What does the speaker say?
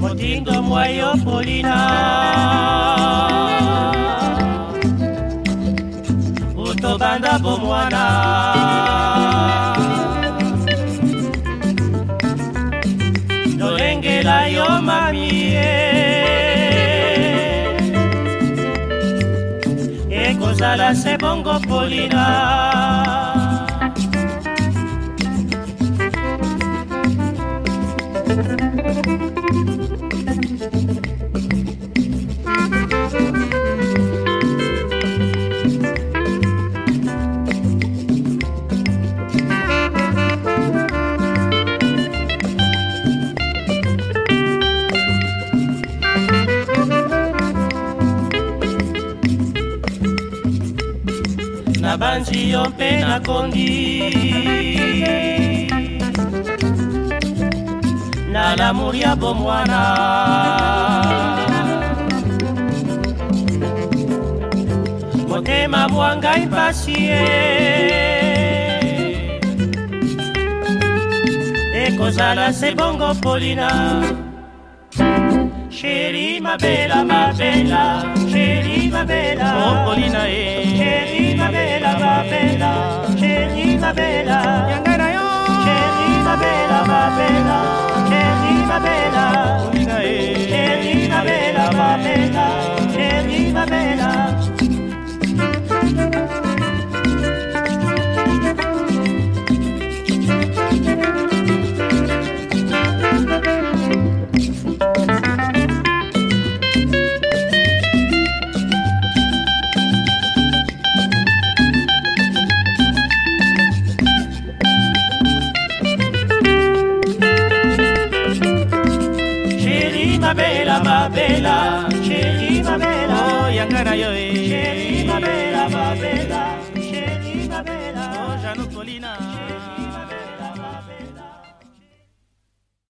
motindo mwayo polina utobanda bomwana tolengela yo mamie ekozala se bongo polina. na banzi yo mpe nakondi na lamour ya bomwana. Motema mwa ngai mpasi ye. Ekozala se bongo polina sheri mabela mabela sheri mabela Oh, chéri mabela mabela chéri mabela. Oh, yanga na yo eh. chéri mabela mabela chéri mabela. Oh, janokolina